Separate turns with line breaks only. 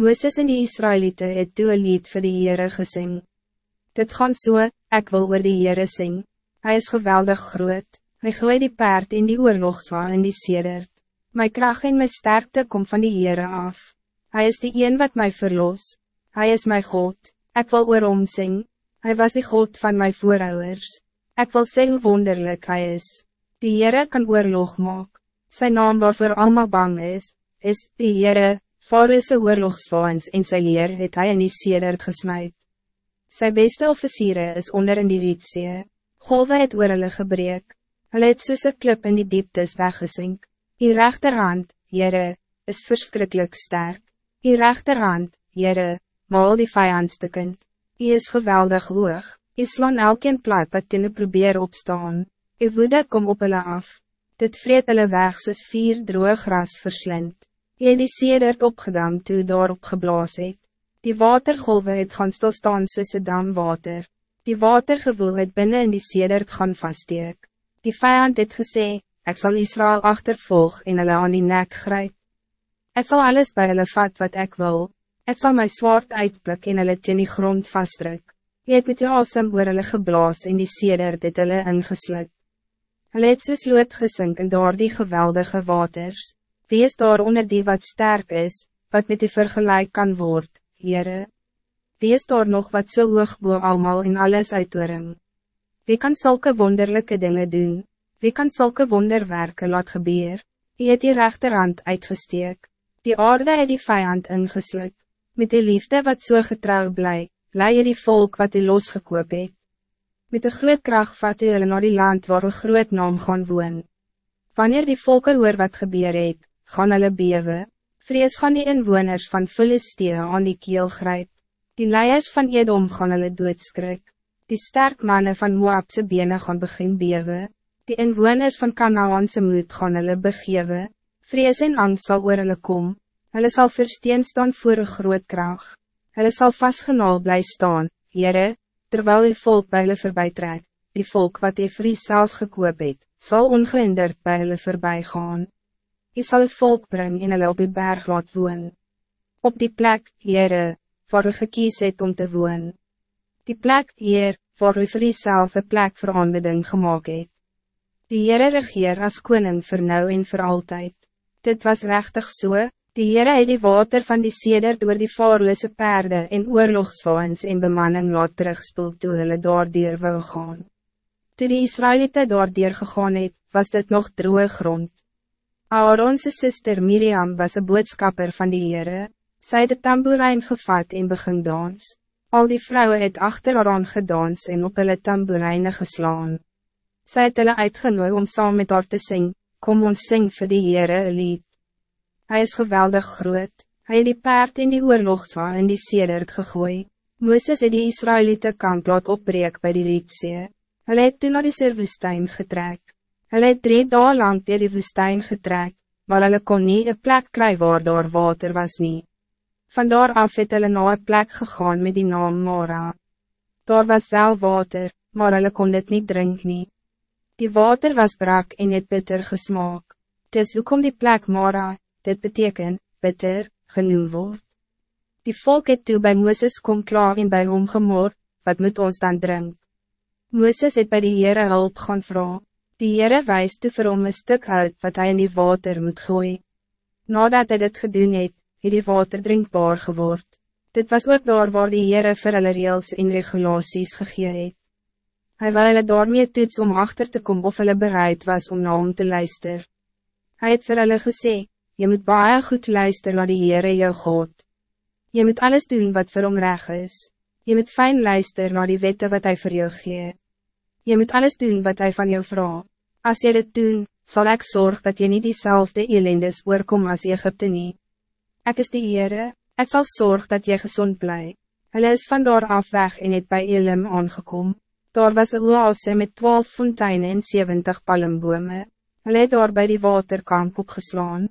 Mooses en die Israëlieten het toe een lied vir die Heere gesing. Dit gaan so, ek wil oor die Heere sing. Hij is geweldig groot, hy gooi die paard in die oorlogswa in die sedert. My kracht en my sterkte kom van die Heere af. Hij is die een wat mij verlos. Hij is mijn God, ik wil oor hom sing. Hij was die God van mijn voorouders. Ik wil sê hoe wonderlijk hij is. Die Heere kan oorlog maak. Zijn naam waarvoor allemaal bang is, is die Heere, Faroese oorlogswaans en sy leer het hy in die sedert gesmuit. Sy beste officieren is onder in die rietzee. Golwe het oor hulle gebreek. Hulle het soos een klip in die dieptes weggesink. Die rechterhand, Heere, is verschrikkelijk sterk. Die rechterhand, Heere, maal die vijandstukkend. Die is geweldig hoog. Die slaan elkeen plat wat teen probeer opstaan. Die woede kom op hulle af. Dit vreet hulle weg soos vier droog gras verslind. Jy die sedert opgedam toe daarop geblaas het. Die watergolwe het gaan stilstaan soos een damwater. Die watergevoel het binnen in die sedert gaan vaststeek. Die vijand het gesê, ik zal Israël achtervolg en hulle aan die nek grijp. Ik zal alles bij hulle vat wat ik wil. Ik zal mijn zwaard uitplik en hulle teen die grond vastdruk. Jy het met jou asem oor hulle geblaas en die sedert het hulle ingesluit. Hulle het soos lood gesink in door die geweldige waters. Wie is daar onder die wat sterk is, wat met die vergelijk kan worden, Heere? Wie is daar nog wat zo so hoog boe allemaal in alles uitoring? Wie kan zulke wonderlijke dingen doen? Wie kan zulke wonderwerken laat gebeur? Wie het die rechterhand uitgesteek? Die aarde het die vijand ingesluit. Met die liefde wat zo so getrouw bly, lei je die volk wat die losgekoop het. Met de groot kracht vat jy hulle na die land waar een groot naam gaan woon. Wanneer die volken hoor wat gebeur het, gaan hulle bewe, vrees gaan die inwoners van Philistia aan die keel grijp, die leiers van Edom gaan hulle doodskrik, die sterk mannen van Moabse bene gaan begin bewe, die inwoners van Kanaanse moed gaan hulle begewe, vrees en angst sal oor hulle kom, hulle sal versteen staan voor een groot kracht, hulle sal vastgenaal bly staan, Heere, terwijl die volk by hulle voorbij die volk wat die vries self gekoop het, sal ongehinderd by hulle voorbij gaan. Je zal het volk brengen en hulle op die berg laat woon. Op die plek, Heere, waar u gekies het om te woon. Die plek, Heer, waar u vir self een plek vir aanbidding gemaakt het. Die Heere regeer as koning vir nou en vir altyd. Dit was rechtig so, die Heere het die water van die seder door die faroese perde en oorlogswaans en bemanning laat terugspoel toe hulle daardier wou gaan. Toe die Israëlieten daardier gegaan het, was dit nog droge grond. Aaronse sister Miriam was een boodskapper van die Heere, sy het de tamboerijn gevat en begin dans. Al die vrouwen het achter Aaron gedans en op hulle tamboerijne geslaan. Sy het hulle uitgenooi om saam met haar te sing, kom ons sing vir die Heere een lied. Hij is geweldig groot, hij het die paard in die oorlogswa in die sedert gegooi. Mooses het die Israëlieten kamp laat opbreek by die Rietzee. Hulle het toen naar die Serwoestijn getrek. Hulle het drie dagen lang dier die woestijn getrek, maar hulle kon nie een plek kry waar daar water was nie. Vandaar af het hulle na een plek gegaan met die naam Mara. Daar was wel water, maar hulle kon dit niet drink nie. Die water was brak en het bitter gesmaak. Dis hoe kom die plek Mara, dit beteken, bitter, genoem word. Die volk het toe by Mooses kom klaar en by hom gemoor, wat moet ons dan drink? Mooses het by die Heere hulp gaan vragen. Die Heere wijs toe vir hom een stuk hout wat hij in die water moet gooien. Nadat hij dit gedoen het, het die water drinkbaar geword. Dit was ook daar waar die Heere vir hulle reels en regulaties gegee het. Hy wil hulle daarmee toets om achter te komen of hulle bereid was om na hom te luister. Hij het vir hulle gesê, je moet baie goed luister naar die Heere jou God. Je moet alles doen wat vir hom reg is. Je moet fijn luister naar die wette wat hij voor jou gee. Je moet alles doen wat hij van jou vraagt. Als je dit doen, zal ik zorgen dat je niet diezelfde elendes oorkom als Egypte niet. Ik is de Heere, ik zal zorgen dat je gezond blijft. Hulle is van daar af weg en het bij Elim aangekom. Daar was een oase met twaalf fonteinen en zeventig palmbome. Hulle het daar bij die waterkamp opgeslaan.